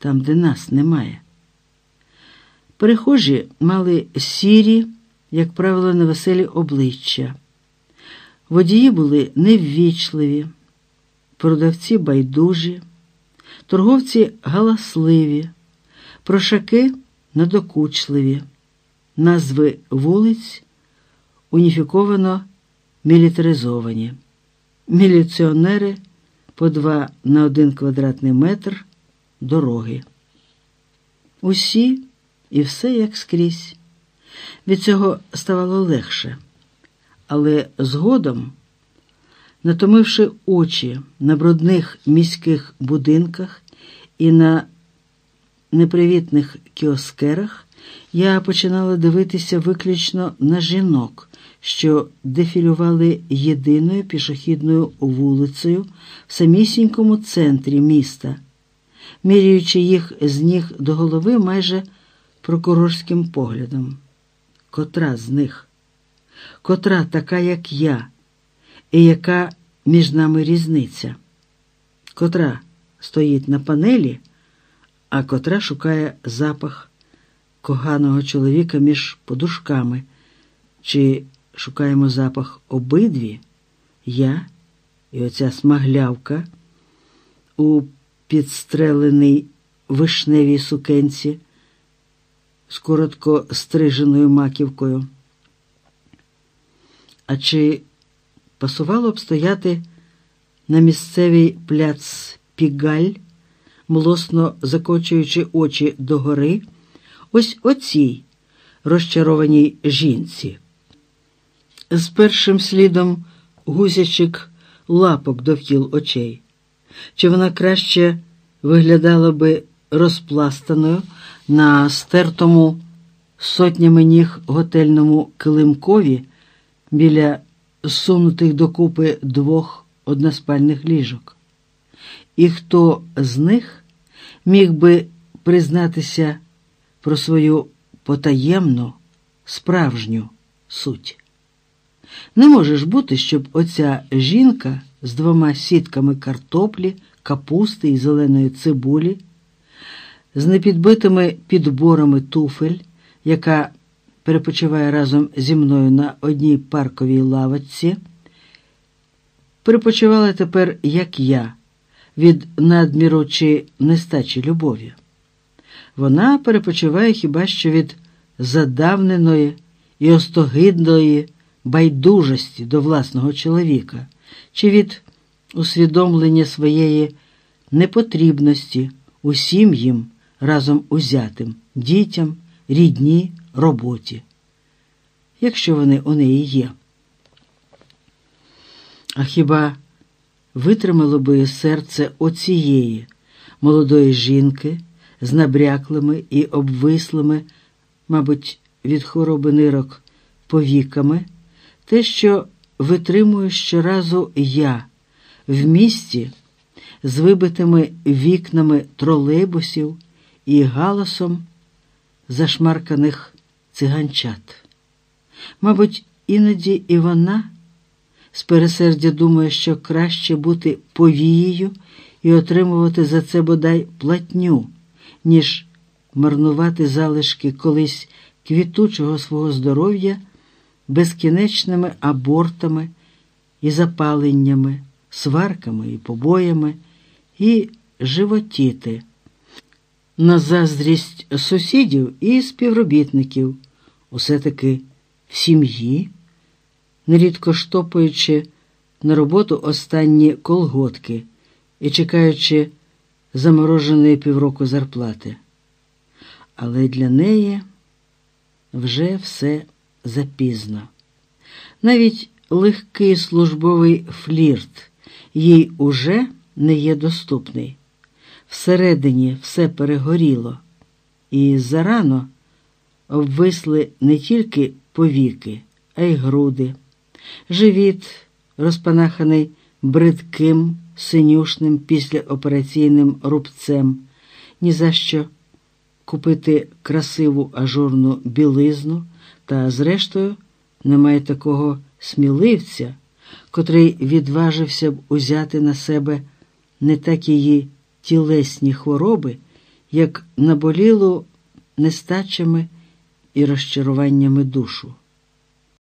там, де нас немає. Перехожі мали сірі, як правило, невеселі обличчя. Водії були неввічливі, продавці байдужі, торговці галасливі, прошаки надокучливі, назви вулиць уніфіковано мілітаризовані, міліціонери по два на один квадратний метр дороги. Усі і все як скрізь. Від цього ставало легше. Але згодом, натомивши очі на брудних міських будинках і на непривітних кіоскерах, я починала дивитися виключно на жінок, що дефілювали єдиною пішохідною вулицею в самісінькому центрі міста, міряючи їх з ніг до голови майже прокурорським поглядом. Котра з них? Котра така, як я, і яка між нами різниця? Котра стоїть на панелі, а котра шукає запах коганого чоловіка між подушками, чи шукаємо запах обидві, я і оця смаглявка у підстреленій вишневій сукенці з коротко стриженою маківкою. А чи пасувало б стояти на місцевій пляц Пігаль, млосно закочуючи очі догори, ось оцій розчарованій жінці? З першим слідом гузячик лапок довкіл очей. Чи вона краще виглядала би розпластаною на стертому сотнями ніг готельному килимкові біля сунутих докупи двох односпальних ліжок? І хто з них міг би признатися про свою потаємну, справжню суть? Не може бути, щоб оця жінка з двома сітками картоплі, капусти і зеленої цибулі, з непідбитими підборами туфель, яка перепочиває разом зі мною на одній парковій лавочці, перепочивала тепер, як я, від надміру чи нестачі любові. Вона перепочиває хіба що від задавненої і остогидної байдужості до власного чоловіка, чи від усвідомлення своєї непотрібності усім їм разом узятим дітям, рідні, роботі, якщо вони у неї є. А хіба витримало би серце оцієї молодої жінки з набряклими і обвислими, мабуть, від хвороби нирок повіками? Те, що витримую щоразу я в місті з вибитими вікнами тролейбусів і галасом зашмарканих циганчат. Мабуть, іноді і вона з пересердя думає, що краще бути повією і отримувати за це бодай платню, ніж марнувати залишки колись квітучого свого здоров'я безкінечними абортами і запаленнями, сварками і побоями, і животіти, на заздрість сусідів і співробітників, усе таки в сім'ї, нерідко штопаючи на роботу останні колготки і чекаючи замороженої півроку зарплати. Але для неї вже все запізно. Навіть легкий службовий флірт їй уже не є доступний. Всередині все перегоріло, і зарано обвисли не тільки повіки, а й груди, живіт, розпанаханий бридким, синюшним післяопераційним рубцем, ні за що купити красиву ажурну білизну. Та, зрештою, немає такого сміливця, котрий відважився б узяти на себе не так її тілесні хвороби, як наболіло нестачами і розчаруваннями душу.